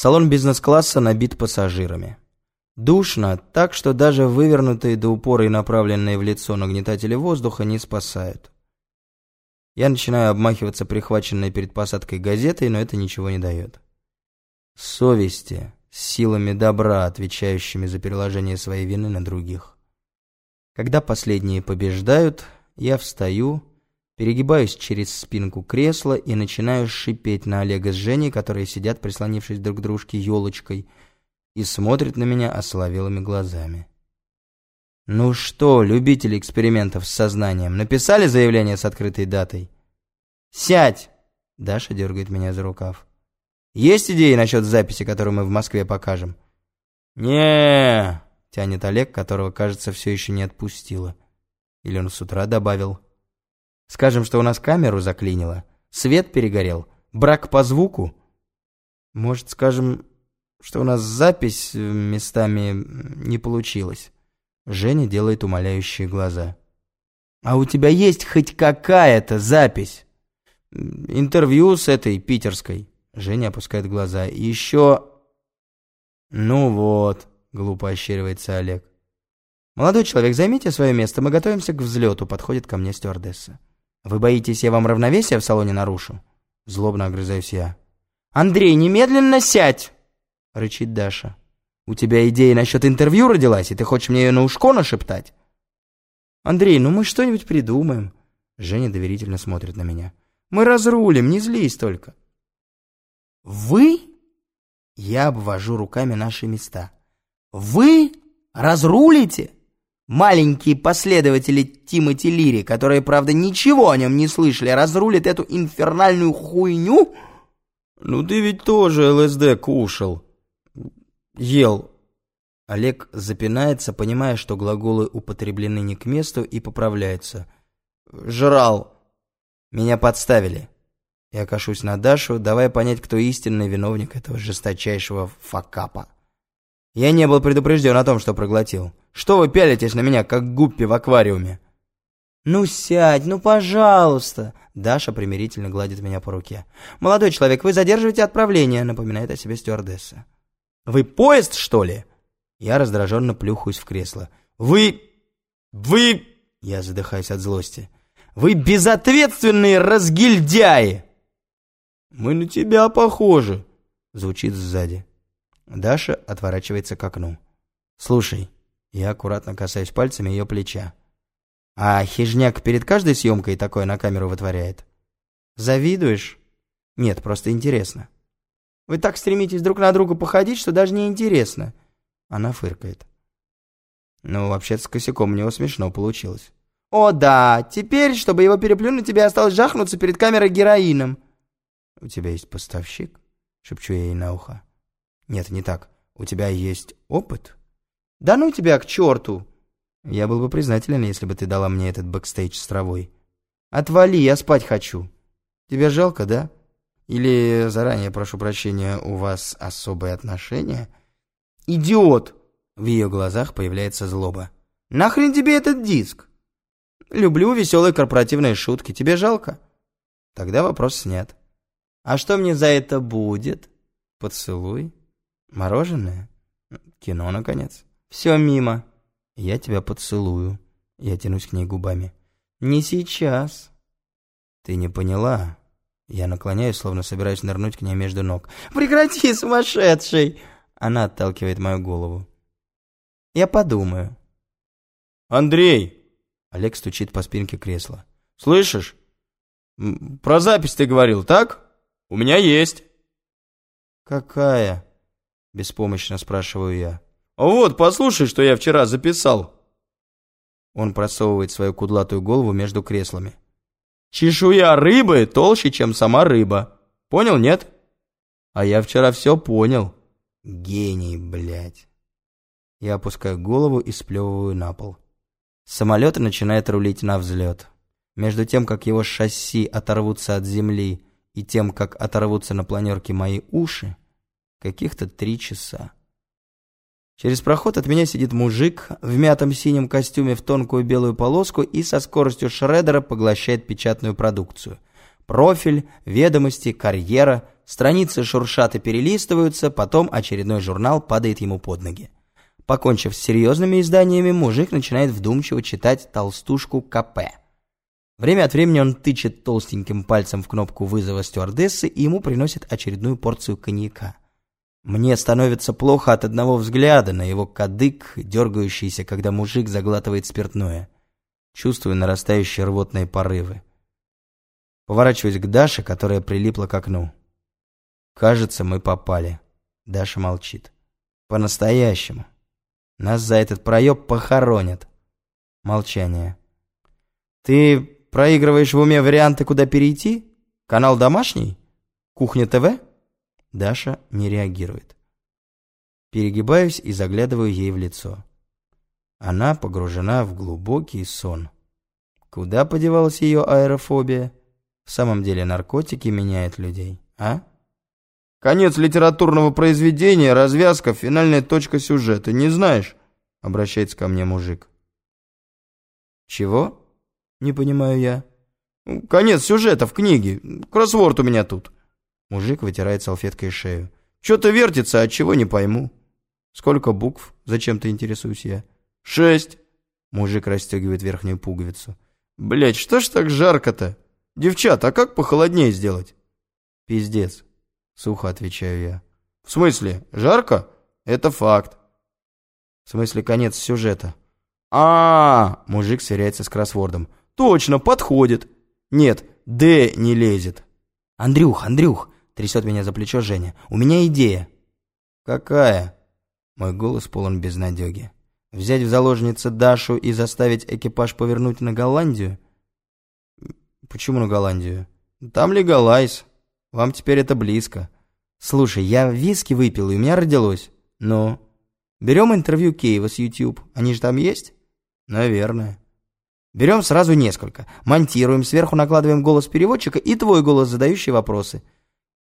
Салон бизнес-класса набит пассажирами. Душно, так что даже вывернутые до упора и направленные в лицо нагнетатели воздуха не спасают. Я начинаю обмахиваться прихваченной перед посадкой газетой, но это ничего не дает. Совести, силами добра, отвечающими за переложение своей вины на других. Когда последние побеждают, я встаю, перегибаюсь через спинку кресла и начинаю шипеть на Олега с Женей, которые сидят, прислонившись друг к дружке елочкой, и смотрят на меня осоловелыми глазами. «Ну что, любители экспериментов с сознанием, написали заявление с открытой датой?» «Сядь!» — Даша дергает меня за рукав. «Есть идеи насчет записи, которую мы в Москве покажем?» не тянет Олег, которого, кажется, все еще не отпустило. Или он с утра добавил. Скажем, что у нас камеру заклинило, свет перегорел, брак по звуку. Может, скажем, что у нас запись э, местами не получилась. Женя делает умоляющие глаза. А у тебя есть хоть какая-то запись? Интервью с этой питерской. Женя опускает глаза. Еще... Ну вот, глупо ощеривается Олег. «Молодой человек, займите свое место, мы готовимся к взлету», — подходит ко мне стюардесса. «Вы боитесь, я вам равновесие в салоне нарушу?» Злобно огрызаюсь я. «Андрей, немедленно сядь!» — рычит Даша. «У тебя идея насчет интервью родилась, и ты хочешь мне ее на ушко нашептать?» «Андрей, ну мы что-нибудь придумаем». Женя доверительно смотрит на меня. «Мы разрулим, не злись только». «Вы?» Я обвожу руками наши места. «Вы разрулите?» Маленькие последователи Тимоти Лири, которые, правда, ничего о нем не слышали, разрулят эту инфернальную хуйню? Ну ты ведь тоже ЛСД кушал. Ел. Олег запинается, понимая, что глаголы употреблены не к месту, и поправляется. Жрал. Меня подставили. Я кашусь на Дашу, давая понять, кто истинный виновник этого жесточайшего факапа. Я не был предупрежден о том, что проглотил. Что вы пялитесь на меня, как гуппи в аквариуме?» «Ну сядь, ну пожалуйста!» Даша примирительно гладит меня по руке. «Молодой человек, вы задерживаете отправление», напоминает о себе стюардесса. «Вы поезд, что ли?» Я раздраженно плюхаюсь в кресло. «Вы... вы...» Я задыхаюсь от злости. «Вы безответственные разгильдяи!» «Мы на тебя похожи», звучит сзади. Даша отворачивается к окну. «Слушай, я аккуратно касаюсь пальцами ее плеча. А хижняк перед каждой съемкой такое на камеру вытворяет? Завидуешь? Нет, просто интересно. Вы так стремитесь друг на друга походить, что даже не интересно. Она фыркает. Ну, вообще-то с косяком у него смешно получилось. О, да, теперь, чтобы его переплюнуть, тебе осталось жахнуться перед камерой героином. У тебя есть поставщик? Шепчу я ей на ухо. Нет, не так. У тебя есть опыт? «Да ну тебя к черту!» Я был бы признателен, если бы ты дала мне этот бэкстейдж с травой. «Отвали, я спать хочу!» «Тебе жалко, да? Или, заранее прошу прощения, у вас особые отношения?» «Идиот!» В ее глазах появляется злоба. «Нахрен тебе этот диск?» «Люблю веселые корпоративные шутки. Тебе жалко?» Тогда вопрос снят. «А что мне за это будет?» «Поцелуй? Мороженое? Кино, наконец?» Все мимо. Я тебя поцелую. Я тянусь к ней губами. Не сейчас. Ты не поняла. Я наклоняюсь, словно собираюсь нырнуть к ней между ног. Прекрати, сумасшедший! Она отталкивает мою голову. Я подумаю. Андрей! Олег стучит по спинке кресла. Слышишь? Про запись ты говорил, так? У меня есть. Какая? Беспомощно спрашиваю я. «Вот, послушай, что я вчера записал». Он просовывает свою кудлатую голову между креслами. «Чешуя рыбы толще, чем сама рыба. Понял, нет?» «А я вчера все понял». «Гений, блядь». Я опускаю голову и сплевываю на пол. Самолет начинает рулить на взлет. Между тем, как его шасси оторвутся от земли, и тем, как оторвутся на планерке мои уши, каких-то три часа. Через проход от меня сидит мужик в мятом синем костюме в тонкую белую полоску и со скоростью шредера поглощает печатную продукцию. Профиль, ведомости, карьера, Страницы шуршат и перелистываются, потом очередной журнал падает ему под ноги. Покончив с серьезными изданиями, мужик начинает вдумчиво читать толстушку КП. Время от времени он тычет толстеньким пальцем в кнопку вызова стюардессы, и ему приносит очередную порцию коньяка. Мне становится плохо от одного взгляда на его кадык, дергающийся, когда мужик заглатывает спиртное. Чувствую нарастающие рвотные порывы. Поворачиваюсь к Даше, которая прилипла к окну. Кажется, мы попали. Даша молчит. По-настоящему. Нас за этот проеб похоронят. Молчание. Ты проигрываешь в уме варианты, куда перейти? Канал домашний? Кухня ТВ? Даша не реагирует. Перегибаюсь и заглядываю ей в лицо. Она погружена в глубокий сон. Куда подевалась ее аэрофобия? В самом деле наркотики меняют людей, а? Конец литературного произведения, развязка, финальная точка сюжета. Не знаешь? Обращается ко мне мужик. Чего? Не понимаю я. Конец сюжета в книге. Кроссворд у меня тут. Мужик вытирает салфеткой шею. Что-то вертится, от чего не пойму. Сколько букв? Зачем-то интересуюсь я. Шесть. Мужик расстегивает верхнюю пуговицу. Блять, что ж так жарко-то? Девчат, а как похолоднее сделать? Пиздец. Сухо отвечаю я. В смысле, жарко? Это факт. В смысле, конец сюжета. А, -а, -а мужик сверяется с кроссвордом. Точно, подходит. Нет, Д не лезет. Андрюх, Андрюх, трясет меня за плечо Женя. У меня идея. Какая? Мой голос полон безнадеги. Взять в заложницы Дашу и заставить экипаж повернуть на Голландию? Почему на Голландию? Там легалайз. Вам теперь это близко. Слушай, я виски выпил, и у меня родилось. Ну? Берем интервью Киева с YouTube. Они же там есть? Наверное. Берем сразу несколько. Монтируем, сверху накладываем голос переводчика и твой голос, задающий вопросы.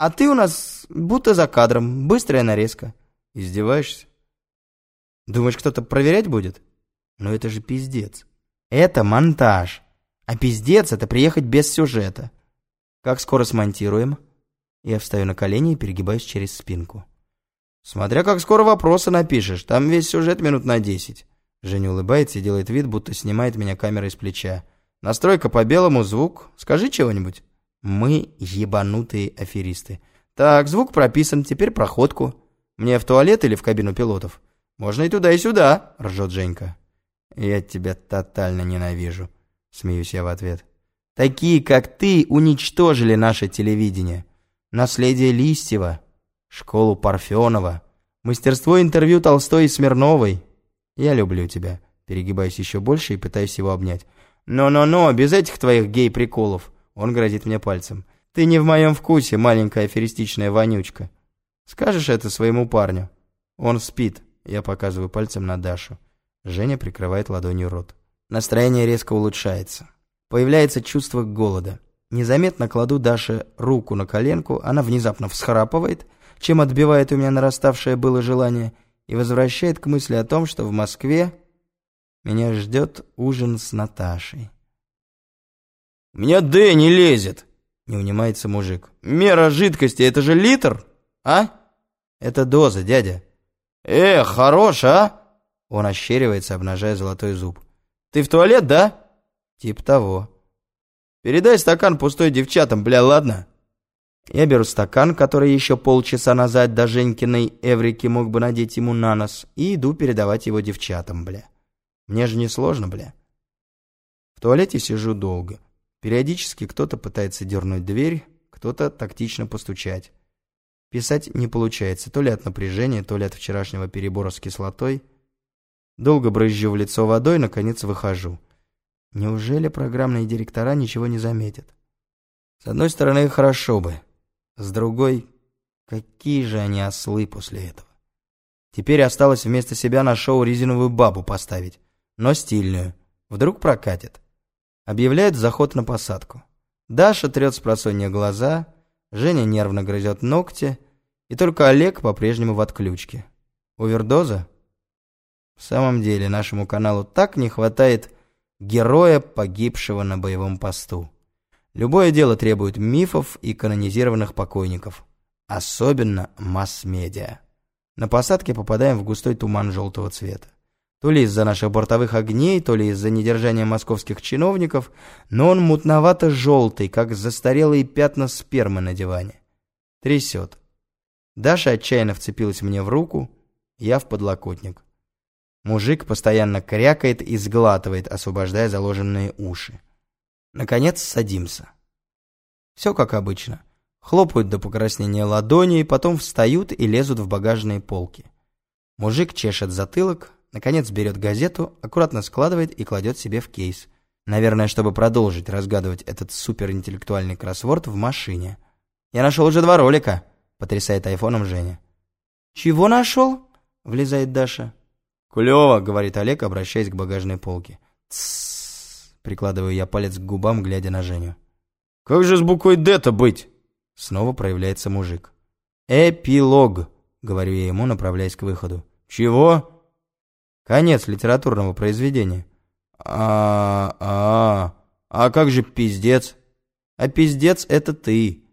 А ты у нас будто за кадром. Быстрая нарезка. Издеваешься? Думаешь, кто-то проверять будет? Но это же пиздец. Это монтаж. А пиздец — это приехать без сюжета. Как скоро смонтируем? Я встаю на колени и перегибаюсь через спинку. Смотря как скоро вопросы напишешь, там весь сюжет минут на десять. Женя улыбается и делает вид, будто снимает меня камерой с плеча. Настройка по белому, звук. Скажи чего-нибудь. Мы ебанутые аферисты. Так, звук прописан, теперь проходку. Мне в туалет или в кабину пилотов? Можно и туда, и сюда, ржет Женька. Я тебя тотально ненавижу, смеюсь я в ответ. Такие, как ты, уничтожили наше телевидение. Наследие Листьева, школу Парфенова, мастерство интервью Толстой и Смирновой. Я люблю тебя. Перегибаюсь еще больше и пытаюсь его обнять. «Но-но-но, без этих твоих гей-приколов!» Он грозит мне пальцем. «Ты не в моем вкусе, маленькая аферистичная вонючка. Скажешь это своему парню?» «Он спит», я показываю пальцем на Дашу. Женя прикрывает ладонью рот. Настроение резко улучшается. Появляется чувство голода. Незаметно кладу Даше руку на коленку, она внезапно всхрапывает, чем отбивает у меня нараставшее было желание, и возвращает к мысли о том, что в Москве меня ждет ужин с Наташей. «У меня Д не лезет!» — не унимается мужик. «Мера жидкости — это же литр, а?» «Это доза, дядя». «Эх, хорош, а?» Он ощеривается, обнажая золотой зуб. «Ты в туалет, да?» Тип того. Передай стакан пустой девчатам, бля, ладно? Я беру стакан, который еще полчаса назад до Женькиной Эврики мог бы надеть ему на нос, и иду передавать его девчатам, бля. Мне же не сложно, бля. В туалете сижу долго. Периодически кто-то пытается дернуть дверь, кто-то тактично постучать. Писать не получается, то ли от напряжения, то ли от вчерашнего перебора с кислотой. Долго брызжу в лицо водой, наконец выхожу. Неужели программные директора ничего не заметят? С одной стороны, хорошо бы. С другой, какие же они ослы после этого. Теперь осталось вместо себя на шоу резиновую бабу поставить, но стильную. Вдруг прокатит. Объявляют заход на посадку. Даша трет с просонья глаза, Женя нервно грызет ногти, и только Олег по-прежнему в отключке. Овердоза? В самом деле, нашему каналу так не хватает героя, погибшего на боевом посту. Любое дело требует мифов и канонизированных покойников. особенно масс-медиа. На посадке попадаем в густой туман желтого цвета. То ли из-за наших бортовых огней, то ли из-за недержания московских чиновников, но он мутновато-желтый, как застарелые пятна спермы на диване. Трясет. Даша отчаянно вцепилась мне в руку, я в подлокотник. Мужик постоянно крякает и сглатывает, освобождая заложенные уши. Наконец садимся. Все как обычно. Хлопают до покраснения ладони, потом встают и лезут в багажные полки. Мужик чешет затылок, наконец берет газету, аккуратно складывает и кладет себе в кейс. Наверное, чтобы продолжить разгадывать этот суперинтеллектуальный кроссворд в машине. «Я нашел уже два ролика», — потрясает айфоном Женя. «Чего нашел?» — влезает Даша. «Клево», — говорит Олег, обращаясь к багажной полке. «Тссс», — прикладываю я палец к губам, глядя на Женю. «Как же с буквой «Д»-то быть?» Снова проявляется мужик. «Эпилог», — говорю я ему, направляясь к выходу. «Чего?» «Конец литературного произведения». «А, а, а как же пиздец?» «А пиздец — это ты».